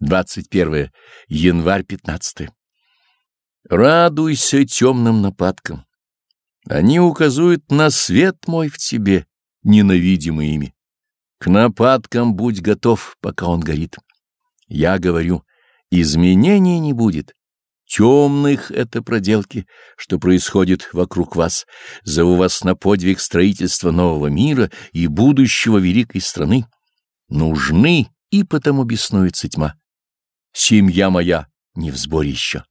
21 январь 15 Радуйся темным нападкам. Они указывают на свет мой в тебе, ненавидимый ими. К нападкам будь готов, пока он горит. Я говорю, изменений не будет. Темных — это проделки, что происходит вокруг вас. Зову вас на подвиг строительства нового мира и будущего великой страны. Нужны, и потому беснуется тьма. Семья моя не в сборе еще.